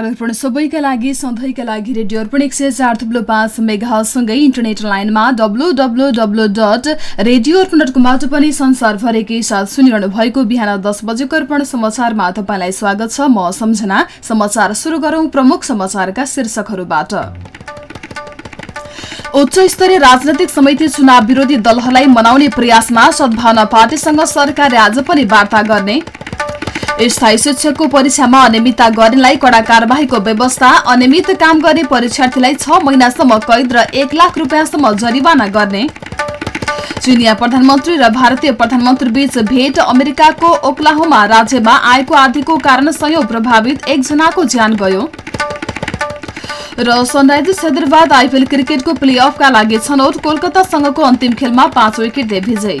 नमस्कार अर्पण सबैका लागि सधैँका लागि रेडियो अर्पण एक सय चार थुप्लो पाँच मेघासँगै इन्टरनेट लाइनमा W W W dot radio Arpan dot कमबाट पनि संसारभरिकै साथ सुनिरहनु भएको बिहान दस बजेको अर्पण समाचारमा तपाईँलाई स्वागत छ। म सम्झना। समाचार सुरु गरौं प्रमुख समाचारका शीर्षकहरूबाट। उच्च स्तरीय राजनैतिक समिति चुनाव विरोधी दलहरूलाई मनाउने प्रयासमा सद्भावना पार्टीसँग सरकारले आज पनि वार्ता गर्ने। स्थायी शिक्षकको परीक्षामा अनियमितता गर्नेलाई कड़ा कार्यवाहीको व्यवस्था अनियमित काम गर्ने परीक्षार्थीलाई छ महिनासम्म कैद र एक लाख रुपियाँसम्म जरिवाना गर्ने। चिनिया प्रधानमन्त्री र भारतीय प्रधानमन्त्री बीच भेट अमेरिकाको ओक्लाहोमा राज्यमा आएको आधिको कारण सयौं प्रभावित एकजनाको ज्यान गयो। र सनराइजर्स हैदराबाद आइपिएल क्रिकेटको प्ले अफका लागि छनौट कोलकातासँगको अन्तिम खेलमा पाँच विकेटले विजयी।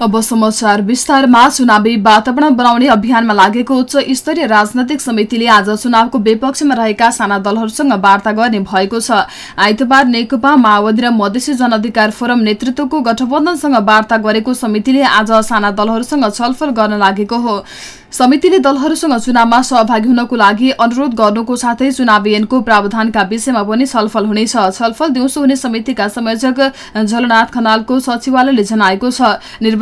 अब समाचार विस्तारमा चुनावी वातावरण बनाउने अभियानमा लागेको उच्च स्तरीय राजनैतिक समितिले आज चुनावको विपक्षमा रहेका साना दलहरूसँग वार्ता गर्ने भएको छ। आइतबार नेकपा माओवादी र मधेसी जनअधिकार फोरम नेतृत्वको गठबन्धनसँग वार्ता गरेको समितिले आज साना दलहरूसँग छलफल गर्न लागेको हो। समितिले दलहरूसँग चुनावमा सहभागी हुनको लागि अनुरोध गर्नुको साथै चुनावी ऐनको प्रावधानका विषयमा पनि छलफल हुनेछ। छलफल दिउँसो हुने समितिका संयोजक झलनाथ खनालको सचिवालयले जनाएको छ।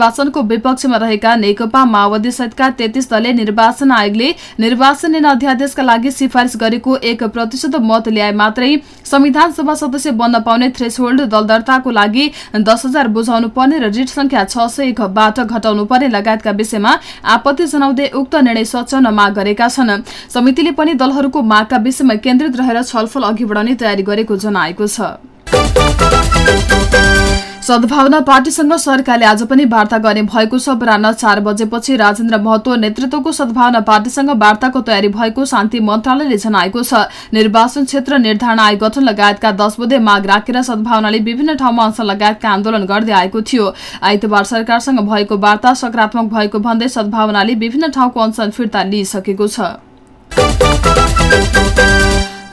निर्वाचनको विपक्षमा रहेका नेकपा माओवादी सहितका तेत्तीस दलले निर्वाचन आयोगले निर्वाचन ऐन अध्यादेशका लागि सिफारिस गरेको एक प्रतिशत मत ल्याए मात्रै संविधान सभा सदस्य बन्न पाउने थ्रेसहोल्ड दल दर्ताको लागि दस हजार बुझाउनु पर्ने र रिट संख्या छ सय एकबाट घटाउनु पर्ने लगायतका विषयमा आपत्ति जनाउँदै उक्त निर्णय सच्याउन माग गरेका छन्। समितिले पनि दलहरूको मागका विषयमा केन्द्रित रहेर छलफल अघि बढाउने तयारी गरेको जनाएको छ। सद्भावना पार्टीसँग सरकारले आज पनि वार्ता गर्ने भएको छ। अपराह चार बजेपछि राजेन्द्र महतो नेतृत्वको सद्भावना पार्टीसँग वार्ताको तयारी भएको शान्ति मन्त्रालयले जनाएको छ। निर्वाचन क्षेत्र निर्धारण आयोग गठन लगायतका दस बुधे माग राखेर सद्भावनाले विभिन्न ठाउँमा अंश लगायतका आन्दोलन गर्दै आएको थियो। आइतबार सरकारसँग भएको वार्ता सकारात्मक भएको भन्दै सद्भावनाले विभिन्न ठाउँको अनसन फिर्ता लिइसकेको छ।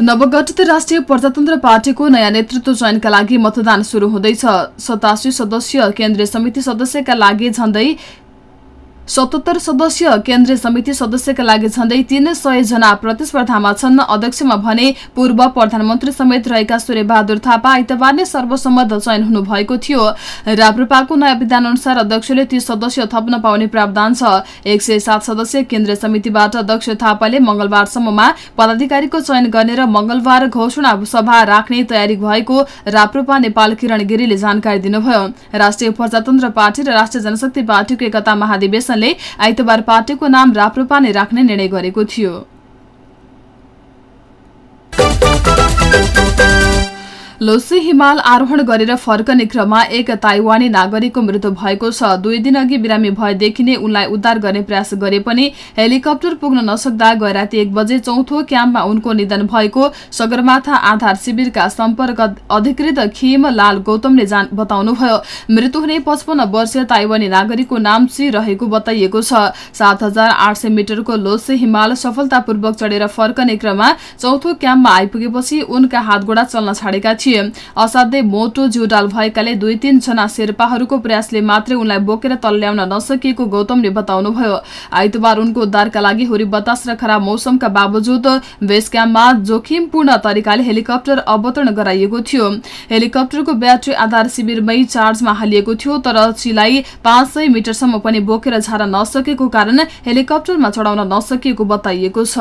नवगठित राष्ट्रिय प्रजातन्त्र पार्टीको नयाँ नेतृत्व चयनका लागि मतदान शुरू हुँदैछ। सतासी सदस्य केन्द्रीय समिति सदस्यका लागि झण्डै सतहत्तर सदस्य केन्द्रीय समिति सदस्यका लागि झण्डै तीन सय जना प्रतिस्पर्धामा छन्। अध्यक्षमा भने पूर्व प्रधानमन्त्री समेत रहेका सूर्यबहादुर थापा आइतबार नै सर्वसम्मत चयन हुनुभएको थियो। राप्रपाको नयाँ विधान अनुसार अध्यक्षले ती सदस्य थप्न पाउने प्रावधान छ। एक सय सात सदस्य केन्द्रीय समितिबाट अध्यक्ष थापाले मंगलबारसम्ममा पदाधिकारीको चयन गर्ने र मंगलबार घोषणा सभा राख्ने तयारी भएको राप्रपा नेपाल किरण गिरीले जानकारी दिनुभयो। राष्ट्रिय प्रजातन्त्र पार्टी र राष्ट्रिय जनशक्ति पार्टीको एकता महाधिवेशन संगठनले आइतबार पार्टीको नाम राप्रपा नै राख्ने निर्णय गरेको थियो। लोसी हिमाल आरोहण गरेर फर्कने क्रममा एक ताइवानी नागरिकको मृत्यु भएको छ। दुई दिन अघि बिरामी भएदेखि नै उनलाई उद्धार गर्ने प्रयास गरे पनि हेलिकप्टर पुग्न नसक्दा गैराती एक बजे चौथो क्याम्पमा उनको निधन भएको सगरमाथा आधार शिविरका सम्पर्क अधिकृत खिम लाल गौतमले बताउनुभयो। मृत्यु हुने पचपन्न वर्षीय ताइवानी नागरिकको नाम सी रहेको बताइएको छ। सात मिटरको लोसे हिमाल सफलतापूर्वक चढेर फर्कने क्रममा चौथो क्याम्पमा आइपुगेपछि उनका हातगोडा चल्न छाडेका थिए थिए असाध्यै मोटो जिउडाल भएकाले दुई तीनजना शेर्पाहरूको प्रयासले मात्रै उनलाई बोकेर तल ल्याउन नसकिएको गौतमले बताउनुभयो। आइतबार उनको उद्धारका लागि हुरी बतास र खराब मौसमका बावजुद बेस क्याम्पमा जोखिमपूर्ण तरिकाले हेलिकप्टर अवतरण गराइएको थियो। हेलिकप्टरको ब्याट्री आधार शिविरमै चार्जमा हालिएको थियो तर चिलाई पाँच सय मिटरसम्म पनि बोकेर झार नसकेको कारण हेलिकप्टरमा चढाउन नसकिएको बताइएको छ।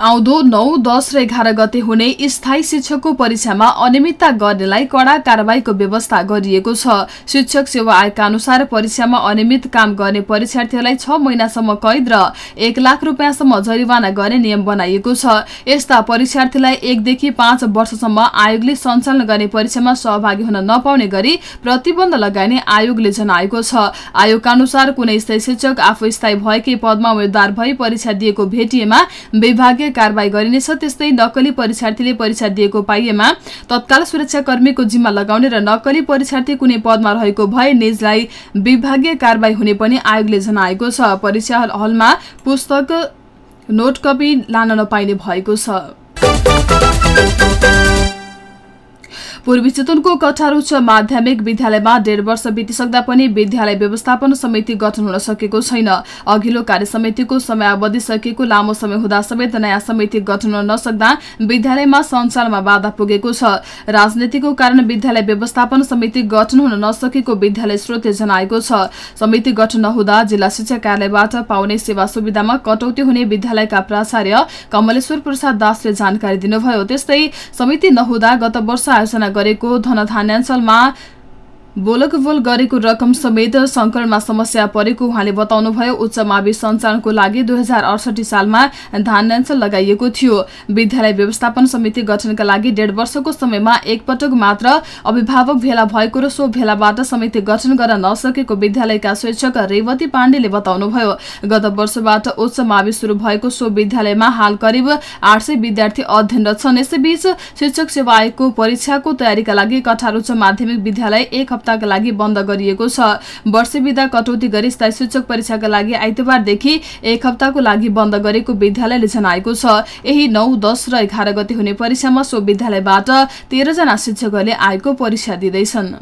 आउँदो नौ दस र एघार गते हुने स्थायी शिक्षकको परीक्षामा अनियमितता गर्नेलाई कड़ा कार्यवाहीको व्यवस्था गरिएको छ। शिक्षक सेवा आयोगका अनुसार परीक्षामा अनियमित काम गर्ने परीक्षार्थीहरूलाई छ महिनासम्म कैद र एक लाख रुपियाँसम्म जरिवाना गर्ने नियम बनाइएको छ। यस्ता परीक्षार्थीलाई एकदेखि पाँच वर्षसम्म आयोगले सञ्चालन गर्ने परीक्षामा सहभागी हुन नपाउने गरी प्रतिबन्ध लगाइने आयोगले जनाएको छ। आयोगका अनुसार कुनै स्थायी शिक्षक आफू स्थायी भएकै पदमा उम्मेद्वार भई परीक्षा दिएको भेटिएमा विभागीय कारवाही गरिनेछ। त्यस्तै नक्कली परीक्षार्थीले परीक्षा दिएको पाइएमा तत्काल सुरक्षाकर्मीको जिम्मा लगाउने र नक्कली परीक्षार्थी कुनै पदमा रहेको भए निजलाई विभागीय कारवाही हुने पनि आयोगले जनाएको छ। परीक्षा हलमा पुस्तक नोट कपी लान नपाइने भएको छ। पूर्वी चितवनको कठार उच्च माध्यमिक विद्यालयमा डेढ वर्ष बितिसक्दा पनि विद्यालय व्यवस्थापन समिति गठन हुन सकेको छैन। अघिल्लो कार्य समितिको समयावधि सकिएको लामो समय हुँदा समेत नयाँ समिति गठन हुन नसक्दा विद्यालयमा सञ्चालनमा बाधा पुगेको छ। राजनीतिको कारण विद्यालय व्यवस्थापन समिति गठन हुन नसकेको विद्यालय स्रोतले जनाएको छ। समिति गठन नहुँदा जिल्ला शिक्षा कार्यालयबाट पाउने सेवा सुविधामा कटौती हुने विद्यालयका प्राचार्य कमलेश्वर प्रसाद दासले जानकारी दिनुभयो। त्यस्तै समिति नहुँदा गत वर्ष आयोजना गरेको धनधान्याञ्चलमा बोलक बोल गरेको रकम समेत संकलनमा समस्या परेको उहाँले बताउनुभयो उच्च मावि सञ्चालनको लागि दुई हजार अडसठी सालमा धान्याञ्चल लगाइएको थियो। विद्यालय व्यवस्थापन समिति गठनका लागि डेढ वर्षको समयमा एकपटक मात्र अभिभावक भेला भएको र सो भेलाबाट समिति गठन गर्न नसकेको विद्यालयका शिक्षक रेवती पाण्डेले बताउनुभयो। गत वर्षबाट उच्च मावि शुरू भएको सो विद्यालयमा हाल करिब आठ विद्यार्थी अध्ययनरत छन्। यसैबीच शिक्षक सेवा आयोगको परीक्षाको तयारीका लागि कठार उच्च माध्यमिक विद्यालय एक हप्ताका लागि बन्द गरिएको छ। वर्षे विधा कटौती गरी स्थायी शिक्षक परीक्षाका लागि आइतबारदेखि एक हप्ताको लागि बन्द गरेको विद्यालयले जनाएको छ। यही नौ दस र एघार गते हुने परीक्षामा सो विद्यालयबाट तेह्रजना शिक्षकहरूले आएको परीक्षा दिँदैछन्।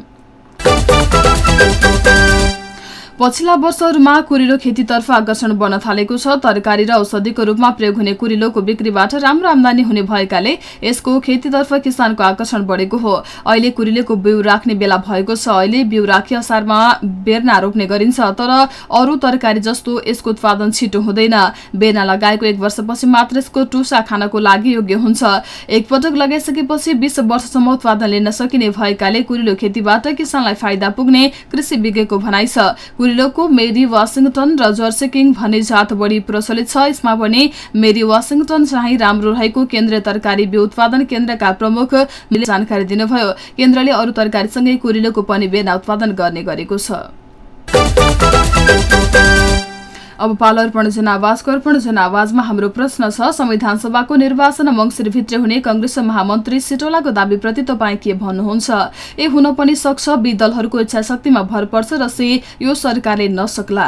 पछिल्ला वर्षहरूमा कुरिलो खेतीतर्फ आकर्षण बन्न थालेको छ। तरकारी र औषधिको रूपमा प्रयोग हुने कुरिलोको बिक्रीबाट राम्रो आमदानी हुने भएकाले यसको खेतीतर्फ किसानको आकर्षण बढेको हो। अहिले कुरिलेको बिउ राख्ने बेला भएको छ। अहिले बिउ राखी असारमा बेर्ना रोप्ने गरिन्छ तर अरू तरकारी जस्तो यसको उत्पादन छिटो हुँदैन। बेर्ना लगाएको एक वर्षपछि मात्र यसको टुसा खानको लागि योग्य हुन्छ। एकपटक लगाइसकेपछि बिस वर्षसम्म उत्पादन लिन सकिने भएकाले कुरिलो खेतीबाट किसानलाई फाइदा पुग्ने कृषि विज्ञको भनाइ छ। कुरिलोको मेरी वासिङटन र जर्सी किङ भन्ने जात बढी प्रचलित छ। यसमा पनि मेरी वासिङटन चाहिँ राम्रो रहेको केन्द्रीय तरकारी बिउ उत्पादन केन्द्रका प्रमुख जानकारी दिनुभयो। केन्द्रले अरू तरकारीसँगै कुरिलोको पनि बेना उत्पादन गर्ने गरेको छ। अब पाल अर्पण जनावाजको अर्पण जनावाजमा हाम्रो प्रश्न छ संविधान सभाको निर्वाचन मङ्सिरभित्र हुने कंग्रेस महामन्त्री सिटोलाको दावीप्रति तपाईँ के भन्नुहुन्छ? ए हुन पनि सक्छ बी दलहरूको इच्छा शक्तिमा भर पर्छ र से यो सरकारले नसक्ला।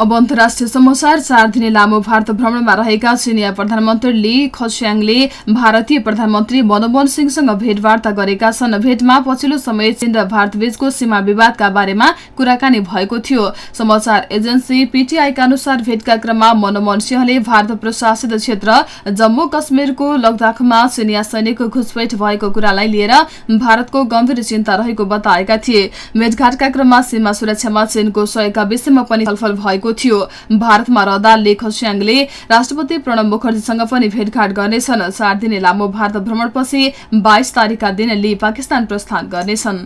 अब अन्तर्राष्ट्रिय समाचार चार दिने लामो भारत भ्रमणमा रहेका चिनिया प्रधानमन्त्री ली खस्याङले भारतीय प्रधानमन्त्री मनमोहन सिंहसँग भेटवार्ता गरेका छन्। भेटमा पछिल्लो समय चीन र भारतबीचको सीमा विवादका बारेमा कुराकानी भएको थियो। समाचार एजेन्सी पीटीआईका अनुसार भेटका क्रममा मनमोहन सिंहले भारत प्रशासित क्षेत्र जम्मू कश्मीरको लद्दाखमा चिनिया सैनिकको घुसपैठ भएको कुरालाई लिएर भारतको गम्भीर चिन्ता रहेको बताएका थिए। भेटघाटका क्रममा सीमा सुरक्षामा चीनको सहयोगका विषयमा पनि छलफल भएको थियो। भारतमा रहँदा ले खस्याङले राष्ट्रपति प्रणब मुखर्जीसँग पनि भेटघाट गर्नेछन्। चार दिने लामो भारत भ्रमणपछि बाइस तारिकका दिन ली पाकिस्तान प्रस्थान गर्नेछन्।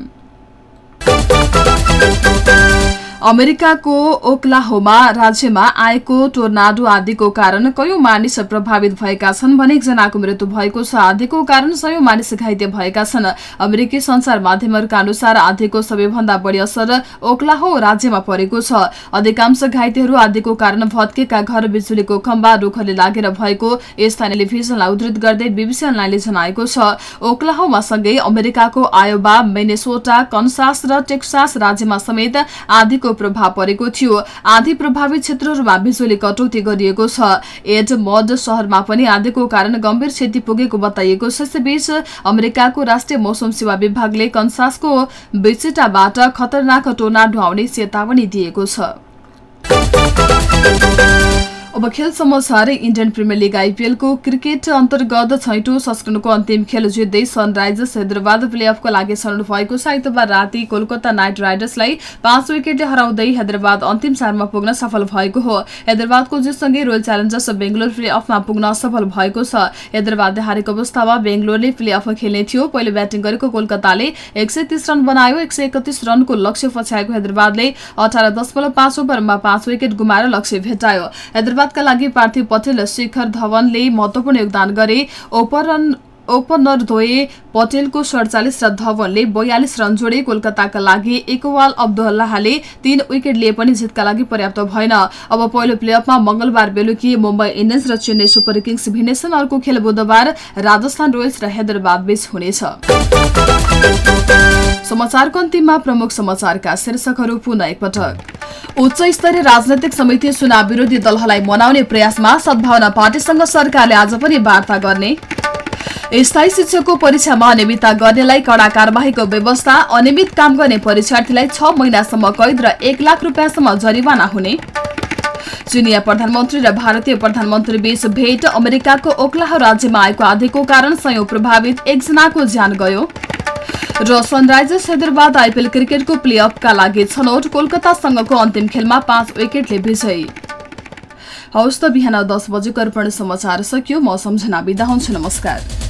अमेरिकाको ओक्लाहोमा राज्यमा आएको टोर्नाडो आदिको कारण कयौं मानिस प्रभावित भएका छन् भने एकजनाको मृत्यु भएको छ। आधीको कारण सयौं मानिस घाइते भएका छन्। अमेरिकी संचार माध्यमहरूका अनुसार आधीको सबैभन्दा बढी असर ओक्लाहो राज्यमा परेको छ। अधिकांश घाइतेहरू आधीको कारण भत्केका घर बिजुलीको खम्बा रुखले लागेर भएको स्थानीय टेलिभिजनलाई उद्धृत गर्दै बीबीसी अनलाइनले जनाएको छ। ओक्लाहोमा सँगै अमेरिकाको आयोबा मेनेसोटा कन्सास र टेक्सास राज्यमा समेत आधीको प्रभाव परेको थियो। आधी प्रभावित क्षेत्रहरूमा बिजुली कटौती गरिएको छ। एड मड शहरमा पनि आधीको कारण गम्भीर क्षति पुगेको बताइएको छ। यसैबीच अमेरिकाको राष्ट्रिय मौसम सेवा विभागले कन्सासको बिचेटाबाट खतरनाक टोर्नाडो आउने चेतावनी दिएको छ। अब खेल समाचार इन्डियन प्रिमियर लिग आइपिएलको क्रिकेट अन्तर्गत छैटौं संस्करणको अन्तिम खेल जित्दै सनराइजर्स हैदराबाद प्लेअफको लागि छनौट भएको छ आइतबार राति कोलकाता नाइट राइडर्सलाई पाँच विकेटले हराउँदै हैदराबाद अन्तिम चारमा पुग्न सफल भएको हो। हैदराबादको जितसँगै रोयल च्यालेन्जर्स बेंगलोर प्ले अफमा पुग्न सफल भएको छ। हैदराबादले हारेको अवस्थामा बेंगलोरले प्ले अफ खेल्ने थियो। पहिलो ब्याटिङ गरेको कोलकाताले एक रन बनायो। एक रनको लक्ष्य पछ्याएको हैदराबादले अठार दशमलव पाँच ओभरमा पाँच विकेट गुमाएर लक्ष्य भेटायो। हैदराबादका लागि पार्थिव पटेल शेखर धवनले महत्वपूर्ण योगदान गरे। ओपरन ओपनर धोए पटेलको सडचालिस र धवनले बयालिस रन जोडे कोलकाताका लागि एकवाल अब्दुल्लाहले तीन विकेट लिए पनि जितका लागि पर्याप्त भएन। अब पहिलो प्लेअफमा मंगलबार बेलुकी मुम्बई इण्डियन्स र चेन्नई सुपर किङ्स भिनेछन् अर्को खेल बुधबार राजस्थान रोयल्स र हैदराबाद बीच हुनेछ। समाचारको अन्तिममा प्रमुख समाचारका शीर्षकहरू पुनः एकपटक। उच्च स्तरीय राजनैतिक समिति चुनाव विरोधी दलहरूलाई मनाउने प्रयासमा सद्भावना पार्टीसँग सरकारले आज पनि वार्ता गर्ने। स्थायी शिक्षकको परीक्षामा अनियमितता गर्नेलाई कड़ा कार्यवाहीको व्यवस्था अनियमित काम गर्ने परीक्षार्थीलाई छ महिनासम्म कैद र एक लाख रुपियाँसम्म जरिवाना हुने। चिनिया प्रधानमन्त्री र भारतीय प्रधानमन्त्री बीच भेट अमेरिकाको ओक्लाह राज्यमा आएको आधीको कारण संयौं प्रभावित एकजनाको ज्यान गयो। र सनराइजर्स हैदराबाद आइपिएल क्रिकेटको प्लेअफका लागि छनौट कोलकातासँगको अन्तिम खेलमा पाँच विकेटले विजयी। हौस् त बिहान दस बजेको अर्पण समाचार सकियो। म सम्झना बिदा हुन्छु। नमस्कार।